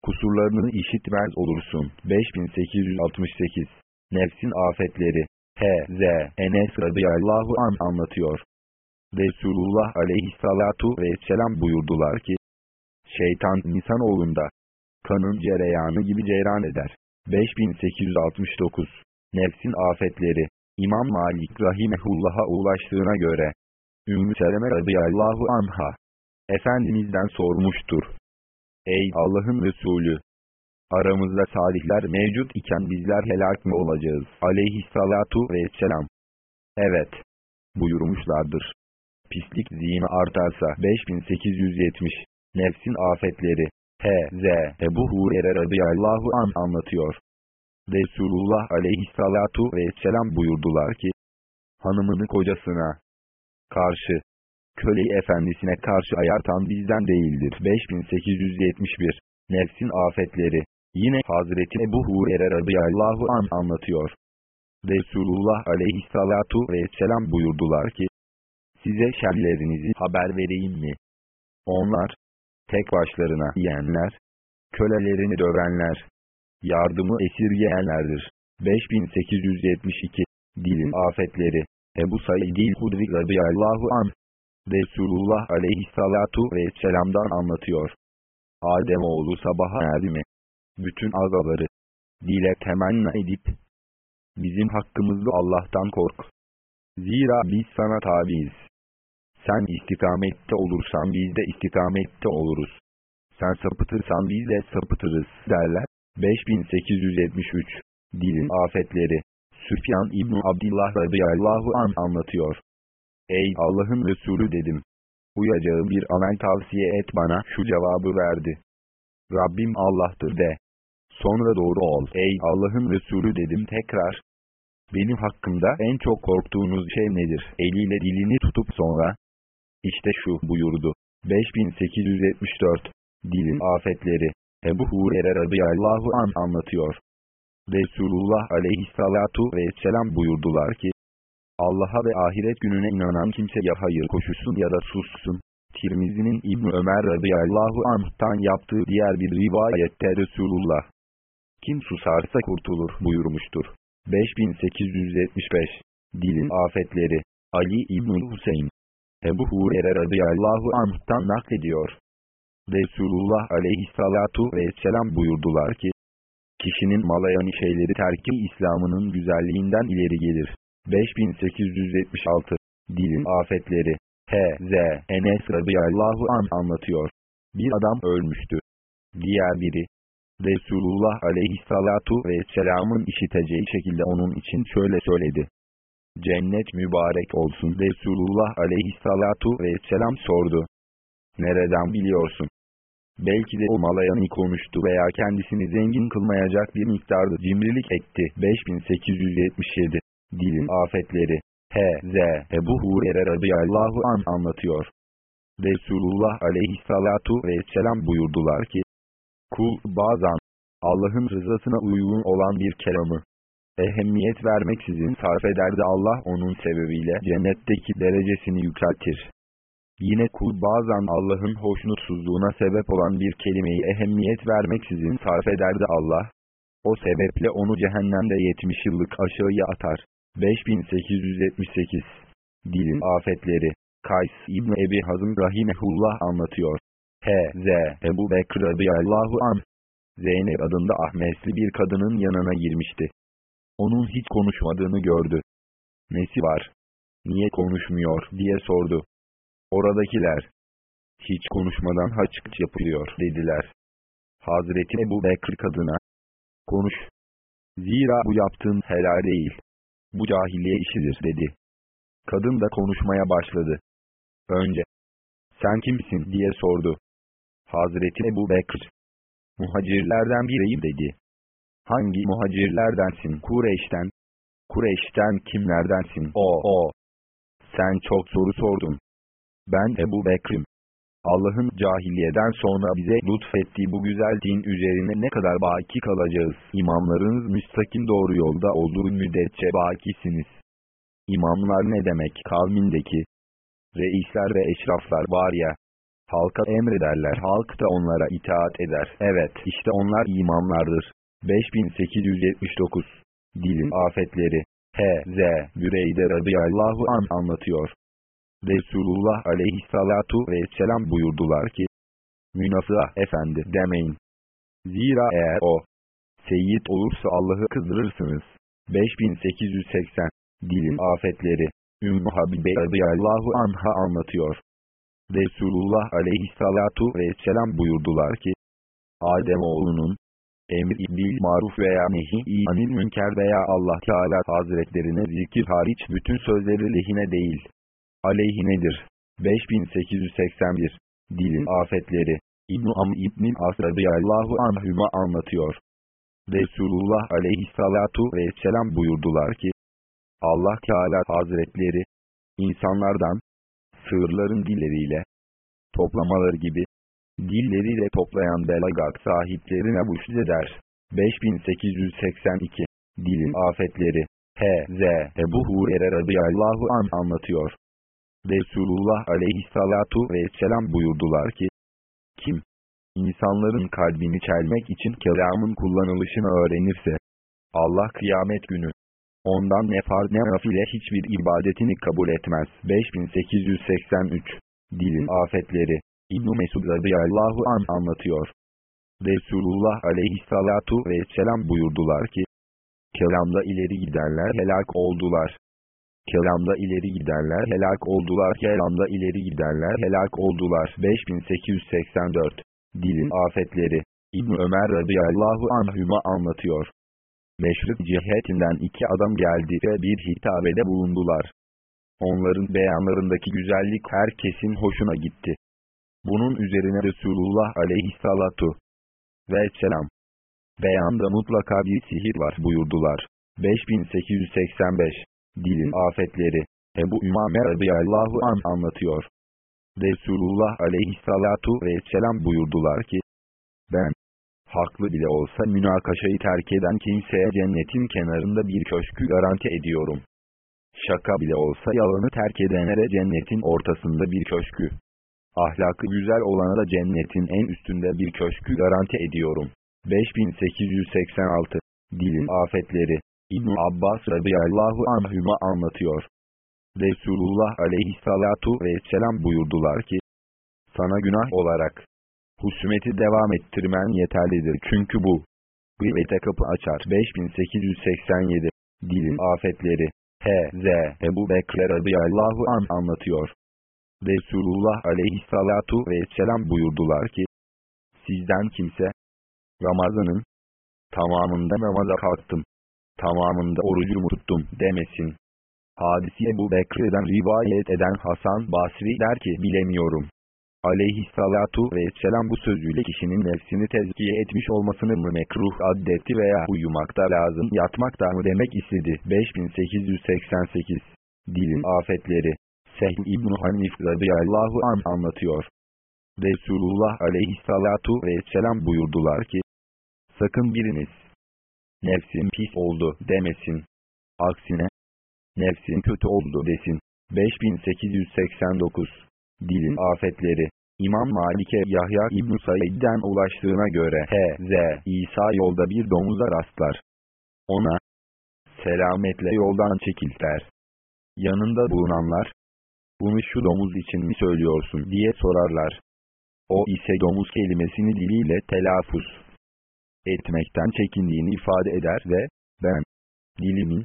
Kusurlarını işitmez olursun. 5868 Nefsin afetleri H.Z. Enes radıyallahu an anlatıyor. Resulullah aleyhissalatu vesselam buyurdular ki, Şeytan insan oğlunda kanın cereyanı gibi ceyran eder. 5869 Nefsin afetleri İmam Malik Rahimehullah'a ulaştığına göre Ümmü Seleme radıyallahu anha Efendimiz'den sormuştur. Ey Allah'ın Resulü! Aramızda salihler mevcut iken bizler helak mı olacağız? Aleyhissalatu vesselam. Evet. Buyurmuşlardır. Pislik zina artarsa 5870. Nefsin afetleri. H.Z. Ebu Hurer'e radıyallahu an anlatıyor. Resulullah aleyhissalatu vesselam buyurdular ki, hanımını kocasına karşı, köleyi efendisine karşı ayartan bizden değildir. 5871 Nefsin afetleri Yine Hazreti Ebu Hurer'e radıyallahu an anlatıyor. Resulullah aleyhissalatu vesselam buyurdular ki, size şerlerinizi haber vereyim mi? Onlar, tek başlarına yiyenler, kölelerini dövenler, yardımı esirgeyenlerdir. 5872 Dilin afetleri Ebu Said-i Hudri radıyallahu anh Resulullah aleyhissalatu vesselam'dan anlatıyor. Adem oğlu sabaha erdi mi? Bütün azaları dile temenni edip bizim hakkımızda Allah'tan kork. Zira biz sana tabiiz. Sen istikamette olursan biz de istikamette oluruz. Sen sapıtırsan biz de sapıtırız derler. 5873 Dilin afetleri Süfyan İbni Abdillah radıyallahu an anlatıyor. Ey Allah'ın Resulü dedim. Uyacağım bir amel tavsiye et bana şu cevabı verdi. Rabbim Allah'tır de. Sonra doğru ol. Ey Allah'ın Resulü dedim tekrar. Benim hakkımda en çok korktuğunuz şey nedir? Eliyle dilini tutup sonra. İşte şu buyurdu. 5874 Dilin afetleri Ebu Hurer'e radıyallahu an anlatıyor. Resulullah aleyhissalatu vesselam buyurdular ki, Allah'a ve ahiret gününe inanan kimse ya hayır koşusun ya da sussun. Tirmizi'nin İbn Ömer radıyallahu anh'tan yaptığı diğer bir rivayette Resulullah, kim susarsa kurtulur buyurmuştur. 5875 Dilin afetleri Ali İbn Hüseyin Ebu Hurer'e radıyallahu anh'tan naklediyor. Resulullah aleyhissalatu vesselam buyurdular ki, kişinin malayan şeyleri terki İslam'ının güzelliğinden ileri gelir. 5876 Dilin afetleri H.Z. Enes radıyallahu an anlatıyor. Bir adam ölmüştü. Diğer biri, Resulullah aleyhissalatu vesselamın işiteceği şekilde onun için şöyle söyledi. Cennet mübarek olsun Resulullah aleyhissalatu vesselam sordu. Nereden biliyorsun? Belki de o malayani konuştu veya kendisini zengin kılmayacak bir miktarda cimrilik etti. 5877 Dilin afetleri H.Z. Ebu Hurer'e radıyallahu an anlatıyor. Resulullah aleyhissalatu vesselam buyurdular ki, Kul bazen Allah'ın rızasına uygun olan bir kelamı ehemmiyet vermeksizin sarf eder de Allah onun sebebiyle cennetteki derecesini yükseltir. Yine kul bazen Allah'ın hoşnutsuzluğuna sebep olan bir kelimeyi ehemmiyet vermeksizin sarf eder de Allah, o sebeple onu cehennemde 70 yıllık aşağıya atar. 5878 Dilin afetleri Kays İbni Ebi Hazım Rahimehullah anlatıyor. H.Z. Ebu Bekir radıyallahu anh Zeynep adında Ahmesli bir kadının yanına girmişti. Onun hiç konuşmadığını gördü. Nesi var? Niye konuşmuyor diye sordu. Oradakiler, hiç konuşmadan haçkıç yapıyor dediler. Hazreti Ebu Bekir kadına, konuş. Zira bu yaptığın helal değil. Bu cahiliye işidir dedi. Kadın da konuşmaya başladı. Önce, sen kimsin diye sordu. Hazreti Ebu Bekir, muhacirlerden biriyim dedi. Hangi muhacirlerdensin? Kureyş'ten. Kureyş'ten kimlerdensin? O, o. Sen çok soru sordun. Ben Ebu Bekrim. Allah'ın cahiliyeden sonra bize lütfettiği bu güzel din üzerine ne kadar baki kalacağız. İmamlarınız müstakim doğru yolda olduğu müddetçe bakisiniz. İmamlar ne demek kavmindeki? Reisler ve eşraflar var ya. Halka emrederler halk da onlara itaat eder. Evet işte onlar imamlardır. 5879 Dilin afetleri H.Z. Büreyde radıyallahu an anlatıyor. Resulullah aleyhissalatu vesselam buyurdular ki, Münafığa efendi demeyin. Zira eğer o, seyit olursa Allah'ı kızdırırsınız. 5880 Dilin afetleri Ümmü Habibe radıyallahu anha anlatıyor. Resulullah aleyhissalatu vesselam buyurdular ki, Adem oğlunun, emri bil maruf veya nehi anil münker veya Allah Teala hazretlerine zikir hariç bütün sözleri lehine değil, aleyhinedir. 5881 Dilin afetleri İbn-i Am İbn-i As radıyallahu anhüma anlatıyor. Resulullah aleyhissalatu vesselam buyurdular ki, Allah Teala hazretleri, insanlardan, sığırların dilleriyle, toplamaları gibi, dilleriyle toplayan belagat sahiplerine der. 5882 Dilin afetleri H.Z. Ebu Hurer'e radıyallahu an anlatıyor. Resulullah aleyhissalatu vesselam buyurdular ki, kim, insanların kalbini çelmek için kelamın kullanılışını öğrenirse, Allah kıyamet günü, ondan ne farz ne nafile hiçbir ibadetini kabul etmez. 5883 Dilin afetleri İbn-i Mesud radıyallahu an anlatıyor. Resulullah aleyhissalatu vesselam buyurdular ki, kelamda ileri gidenler helak oldular. Kelamda ileri gidenler helak oldular. Kelamda ileri gidenler helak oldular. 5884 Dilin afetleri İbn Ömer radıyallahu anhüma anlatıyor. Meşrik cihetinden iki adam geldi ve bir hitabede bulundular. Onların beyanlarındaki güzellik herkesin hoşuna gitti. Bunun üzerine Resulullah aleyhissalatu vesselam beyanda mutlaka bir sihir var buyurdular. 5885 Dilin afetleri Ebu Ümame radıyallahu an anlatıyor. Resulullah aleyhissalatu vesselam buyurdular ki, ben, haklı bile olsa münakaşayı terk eden kimseye cennetin kenarında bir köşkü garanti ediyorum. Şaka bile olsa yalanı terk edenlere cennetin ortasında bir köşkü. Ahlakı güzel olana da cennetin en üstünde bir köşkü garanti ediyorum. 5886 Dilin afetleri İbn Abbas radıyallahu anhüma anlatıyor. Resulullah aleyhissalatu vesselam buyurdular ki, sana günah olarak, husumeti devam ettirmen yeterlidir çünkü bu, gıybete kapı açar. 5887 Dilin afetleri H.Z. Ebu Bekir radıyallahu an anlatıyor. Resulullah aleyhissalatu vesselam buyurdular ki, sizden kimse, Ramazan'ın tamamında namaza kalktım tamamında orucumu tuttum demesin. Hadisi bu Bekir'den rivayet eden Hasan Basri der ki bilemiyorum. Aleyhissalatu vesselam bu sözüyle kişinin nefsini tezkiye etmiş olmasını mı mekruh addetti veya uyumakta lazım yatmakta mı demek istedi. 5888 Dilin afetleri Sehl İbn Hanif radıyallahu an anlatıyor. Resulullah aleyhissalatu vesselam buyurdular ki, Sakın biriniz, nefsin pis oldu demesin. Aksine, nefsin kötü oldu desin. 5889 Dilin afetleri İmam Malik'e Yahya İbn Said'den ulaştığına göre H.Z. İsa yolda bir domuza rastlar. Ona, selametle yoldan çekil der. Yanında bulunanlar, bunu şu domuz için mi söylüyorsun diye sorarlar. O ise domuz kelimesini diliyle telaffuz etmekten çekindiğini ifade eder ve, ben, dilimin,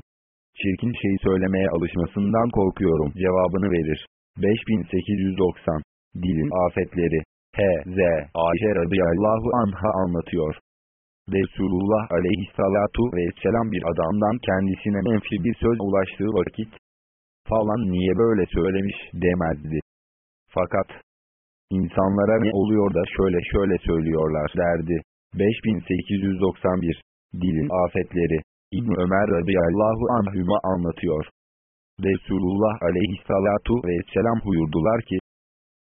çirkin şeyi söylemeye alışmasından korkuyorum cevabını verir. 5890 Dilin afetleri H.Z. Ayşe radıyallahu anha anlatıyor. Resulullah aleyhissalatu vesselam bir adamdan kendisine menfi bir söz ulaştığı vakit, falan niye böyle söylemiş demezdi. Fakat, insanlara ne oluyor da şöyle şöyle söylüyorlar derdi. 5891 Dilin afetleri İbn Ömer radıyallahu anhüma anlatıyor. Resulullah aleyhissalatu vesselam buyurdular ki,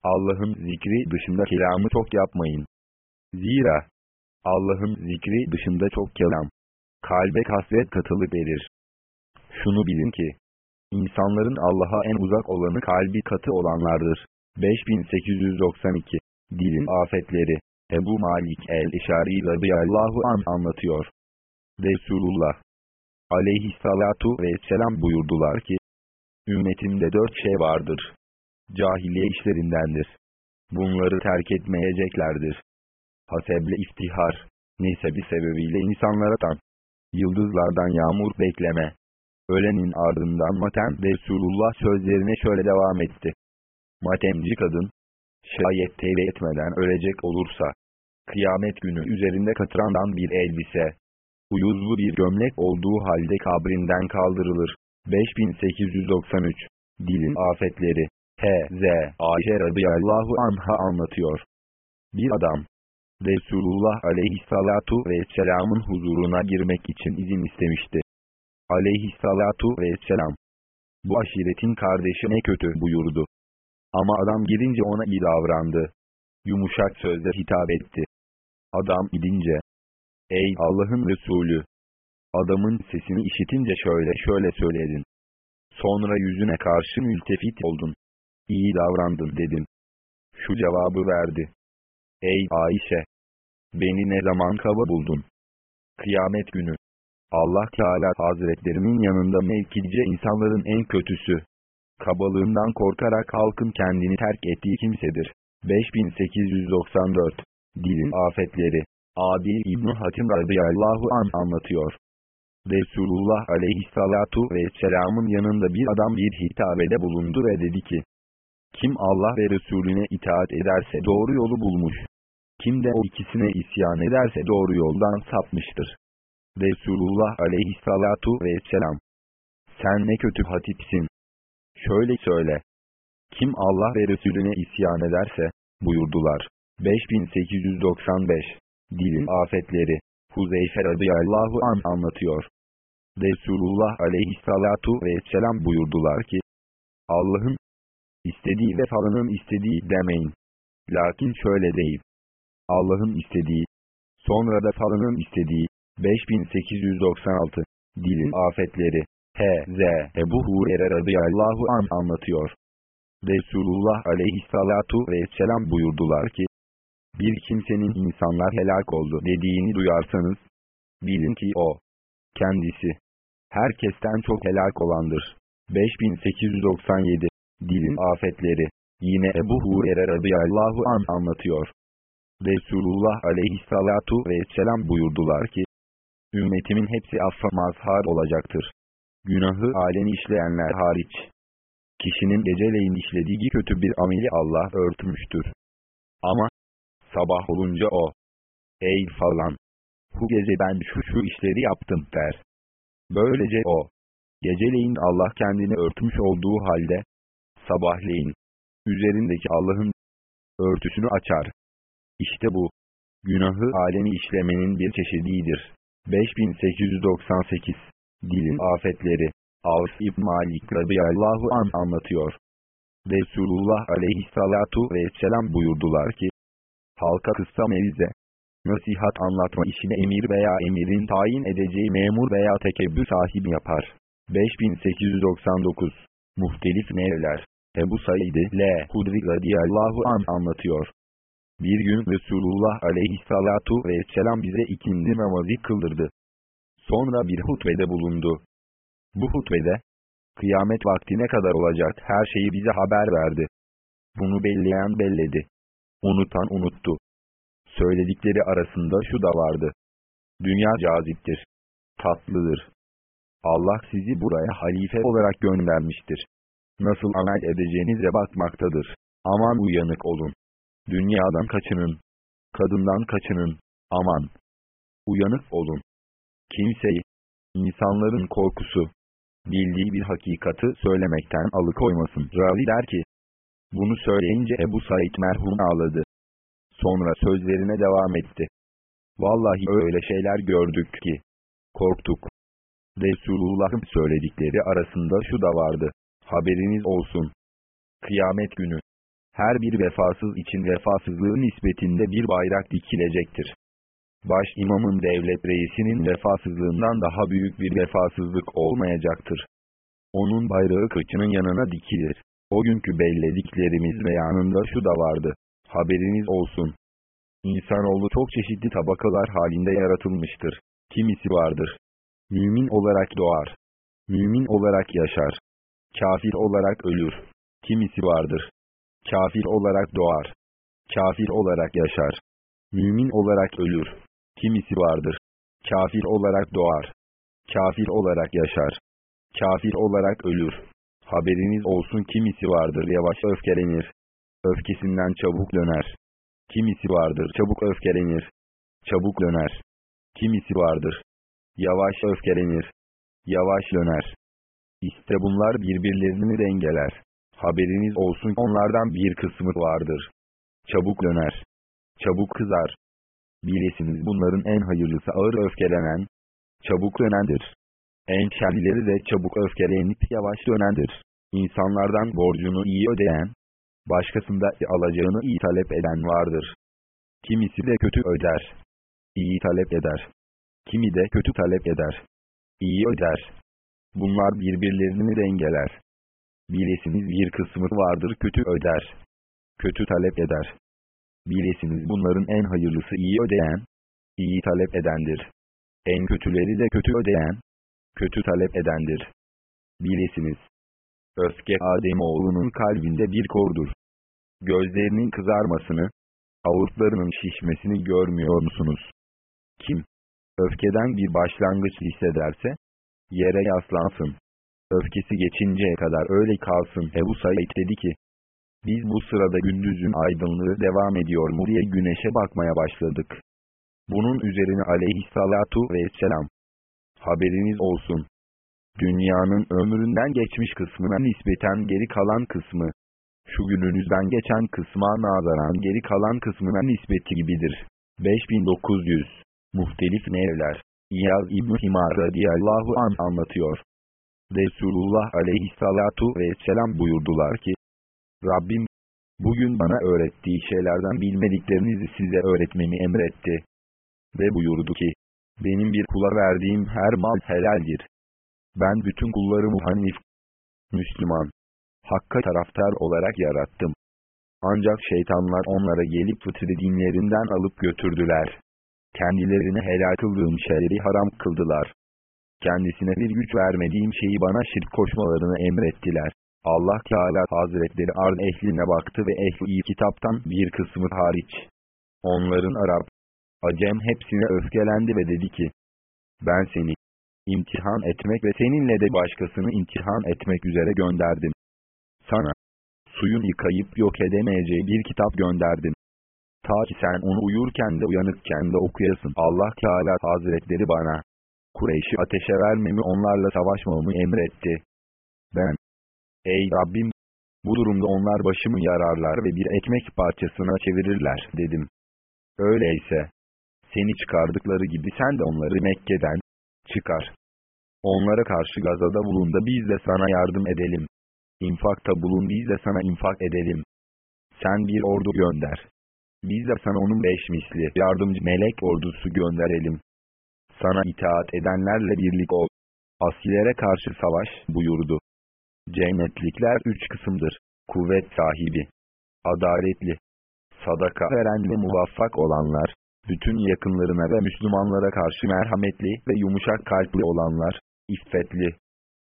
Allah'ın zikri dışında kelamı çok yapmayın. Zira, Allah'ın zikri dışında çok kelam, kalbe kasvet katılıp verir. Şunu bilin ki, insanların Allah'a en uzak olanı kalbi katı olanlardır. 5892 Dilin afetleri Ebu Malik el-İşari radıyallahu an anlatıyor. Resulullah aleyhissalatu vesselam buyurdular ki, Ümmetimde dört şey vardır. Cahiliye işlerindendir. Bunları terk etmeyeceklerdir. Haseble iftihar, nesebi sebebiyle insanlara tan, yıldızlardan yağmur bekleme. Ölenin ardından matem Resulullah sözlerine şöyle devam etti. Matemci kadın, şayet tevbe etmeden ölecek olursa, kıyamet günü üzerinde katırandan bir elbise, uyuzlu bir gömlek olduğu halde kabrinden kaldırılır. 5893 Dilin afetleri H.Z. Ayşe radıyallahu anha anlatıyor. Bir adam, Resulullah aleyhissalatu vesselamın huzuruna girmek için izin istemişti. Aleyhissalatu vesselam, bu aşiretin kardeşi ne kötü buyurdu. Ama adam girince ona iyi davrandı. Yumuşak sözle hitap etti. Adam gidince, ey Allah'ın Resulü, Adamın sesini işitince şöyle şöyle söyledin. Sonra yüzüne karşı mültefit oldun. İyi davrandın dedin. Şu cevabı verdi. Ey Ayşe! Beni ne zaman kaba buldun? Kıyamet günü. Allah Teala Hazretlerimin yanında mevkice insanların en kötüsü. Kabalığından korkarak halkın kendini terk ettiği kimsedir. 5894 Dilin afetleri Adil İbn Hatim radıyallahu an anlatıyor. Resulullah aleyhissalatu vesselamın yanında bir adam bir hitabede bulundu ve dedi ki, Kim Allah ve Resulüne itaat ederse doğru yolu bulmuş. Kim de o ikisine isyan ederse doğru yoldan sapmıştır. Resulullah aleyhissalatu vesselam, Sen ne kötü hatipsin. Şöyle söyle. Kim Allah ve Resulüne isyan ederse, buyurdular. 5895 Dilin afetleri Huzeyfe radıyallahu an anlatıyor. Resulullah aleyhissalatu vesselam buyurdular ki, Allah'ın istediği ve falanın istediği demeyin. Lakin şöyle değil. Allah'ın istediği, sonra da falanın istediği, 5896, dilin afetleri, H.Z. Ebu Hurer'e radıyallahu an anlatıyor. Resulullah aleyhissalatu vesselam buyurdular ki, bir kimsenin insanlar helak oldu dediğini duyarsanız, bilin ki o, kendisi, herkesten çok helak olandır. 5897 Dilin afetleri Yine Ebu Hurer'e radıyallahu an anlatıyor. Resulullah aleyhissalatu vesselam buyurdular ki, Ümmetimin hepsi affa mazhar olacaktır. Günahı aleni işleyenler hariç. Kişinin geceleyin işlediği kötü bir ameli Allah örtmüştür. Ama, sabah olunca o, ey falan, bu gece ben şu şu işleri yaptım der. Böylece o, geceleyin Allah kendini örtmüş olduğu halde, sabahleyin, üzerindeki Allah'ın örtüsünü açar. İşte bu, günahı alemi işlemenin bir çeşididir. 5898 Dilin afetleri Avs İbn Malik radıyallahu an anlatıyor. Resulullah aleyhissalatu vesselam buyurdular ki, halka kısa mevze, nasihat anlatma işini emir veya emirin tayin edeceği memur veya tekebbür sahibi yapar. 5899 Muhtelif Nevler Ebu Said L. Hudri radiyallahu an anlatıyor. Bir gün Resulullah aleyhissalatu vesselam bize ikindi namazı kıldırdı. Sonra bir hutbede bulundu. Bu hutbede, kıyamet vaktine kadar olacak her şeyi bize haber verdi. Bunu belleyen belledi. Unutan unuttu. Söyledikleri arasında şu da vardı. Dünya caziptir. Tatlıdır. Allah sizi buraya halife olarak göndermiştir. Nasıl amel edeceğinize bakmaktadır. Aman uyanık olun. Dünyadan kaçının. Kadından kaçının. Aman. Uyanık olun. Kimseyi, insanların korkusu, bildiği bir hakikati söylemekten alıkoymasın. Ravi der ki, bunu söyleyince Ebu Said merhum ağladı. Sonra sözlerine devam etti. Vallahi öyle şeyler gördük ki, korktuk. Resulullah'ın söyledikleri arasında şu da vardı. Haberiniz olsun. Kıyamet günü. Her bir vefasız için vefasızlığı nispetinde bir bayrak dikilecektir. Baş imamın devlet reisinin vefasızlığından daha büyük bir vefasızlık olmayacaktır. Onun bayrağı kıçının yanına dikilir. O günkü bellediklerimiz ve yanında şu da vardı. Haberiniz olsun. İnsanoğlu çok çeşitli tabakalar halinde yaratılmıştır. Kimisi vardır. Mümin olarak doğar. Mümin olarak yaşar. Kafir olarak ölür. Kimisi vardır. Kafir olarak doğar. Kafir olarak yaşar. Mümin olarak ölür. Kimisi vardır. Kafir olarak doğar. Kafir olarak yaşar. Kafir olarak ölür. Haberiniz olsun kimisi vardır yavaş öfkelenir. Öfkesinden çabuk döner. Kimisi vardır çabuk öfkelenir. Çabuk döner. Kimisi vardır. Yavaş öfkelenir. Yavaş döner. İşte bunlar birbirlerini dengeler. Haberiniz olsun onlardan bir kısmı vardır. Çabuk döner. Çabuk kızar. Bilesiniz bunların en hayırlısı ağır öfkelenen, çabuk dönendir. En kendileri de çabuk öfkelenip yavaş dönendir. İnsanlardan borcunu iyi ödeyen, başkasında alacağını iyi talep eden vardır. Kimisi de kötü öder. İyi talep eder. Kimi de kötü talep eder. İyi öder. Bunlar birbirlerini dengeler. Bilesiniz bir kısmı vardır kötü öder. Kötü talep eder. Bilesiniz bunların en hayırlısı iyi ödeyen, iyi talep edendir. En kötüleri de kötü ödeyen, kötü talep edendir. Bilesiniz. Öfke Ademoğlunun kalbinde bir kordur. Gözlerinin kızarmasını, avurtlarının şişmesini görmüyor musunuz? Kim? Öfkeden bir başlangıç hissederse, yere yaslansın. Öfkesi geçinceye kadar öyle kalsın. Ebu Said dedi ki, biz bu sırada gündüzün aydınlığı devam ediyor mu diye güneşe bakmaya başladık. Bunun üzerine aleyhissalatu vesselam. Haberiniz olsun. Dünyanın ömründen geçmiş kısmına nispeten geri kalan kısmı, şu gününüzden geçen kısma nazaran geri kalan kısmına nispeti gibidir. 5900 Muhtelif Nevler İyaz İbn-i Himar radiyallahu an anlatıyor. Resulullah aleyhissalatu vesselam buyurdular ki, Rabbim, bugün bana öğrettiği şeylerden bilmediklerinizi size öğretmemi emretti. Ve buyurdu ki, benim bir kula verdiğim her mal helaldir. Ben bütün kullarımı Hanif, Müslüman, Hakka taraftar olarak yarattım. Ancak şeytanlar onlara gelip fıtri dinlerinden alıp götürdüler. Kendilerine helal kıldığım şeyleri haram kıldılar. Kendisine bir güç vermediğim şeyi bana şirk koşmalarını emrettiler. Allah Teala Hazretleri arz ehline baktı ve ehli kitaptan bir kısmı hariç. Onların Arap, Acem hepsine öfkelendi ve dedi ki, ben seni imtihan etmek ve seninle de başkasını imtihan etmek üzere gönderdim. Sana suyun yıkayıp yok edemeyeceği bir kitap gönderdim. Ta ki sen onu uyurken de uyanıkken de okuyasın. Allah Teala Hazretleri bana, Kureyş'i ateşe vermemi onlarla savaşmamı emretti. Ben, Ey Rabbim! Bu durumda onlar başımı yararlar ve bir ekmek parçasına çevirirler dedim. Öyleyse, seni çıkardıkları gibi sen de onları Mekke'den çıkar. Onlara karşı gazada bulun da biz de sana yardım edelim. İnfakta bulun biz de sana infak edelim. Sen bir ordu gönder. Biz de sana onun beş misli yardımcı melek ordusu gönderelim. Sana itaat edenlerle birlik ol. Asilere karşı savaş buyurdu. Cennetlikler üç kısımdır. Kuvvet sahibi, adaletli, sadaka veren ve muvaffak olanlar, bütün yakınlarına ve Müslümanlara karşı merhametli ve yumuşak kalpli olanlar, iffetli,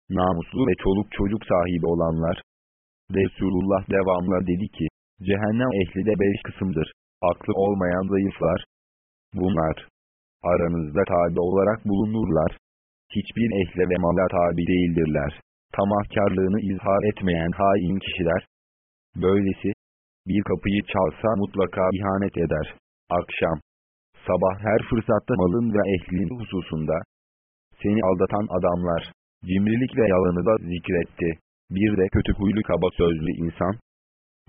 namuslu ve çoluk çocuk sahibi olanlar. Resulullah devamla dedi ki, cehennem ehli de beş kısımdır, aklı olmayan zayıflar. Bunlar, aranızda tabi olarak bulunurlar. Hiçbir ehle ve mala tabi değildirler. Tamahkarlığını izhar etmeyen hain kişiler. Böylesi, bir kapıyı çalsa mutlaka ihanet eder. Akşam, sabah her fırsatta malın ve ehlin hususunda, seni aldatan adamlar, cimrilik ve yalanı da zikretti. Bir de kötü huylu kaba sözlü insan.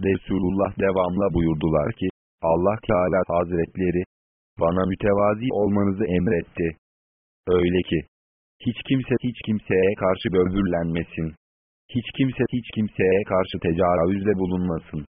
Resulullah devamla buyurdular ki, Allah Teala Hazretleri, bana mütevazi olmanızı emretti. Öyle ki, hiç kimse hiç kimseye karşı böbürlenmesin. Hiç kimse hiç kimseye karşı tecavüzde bulunmasın.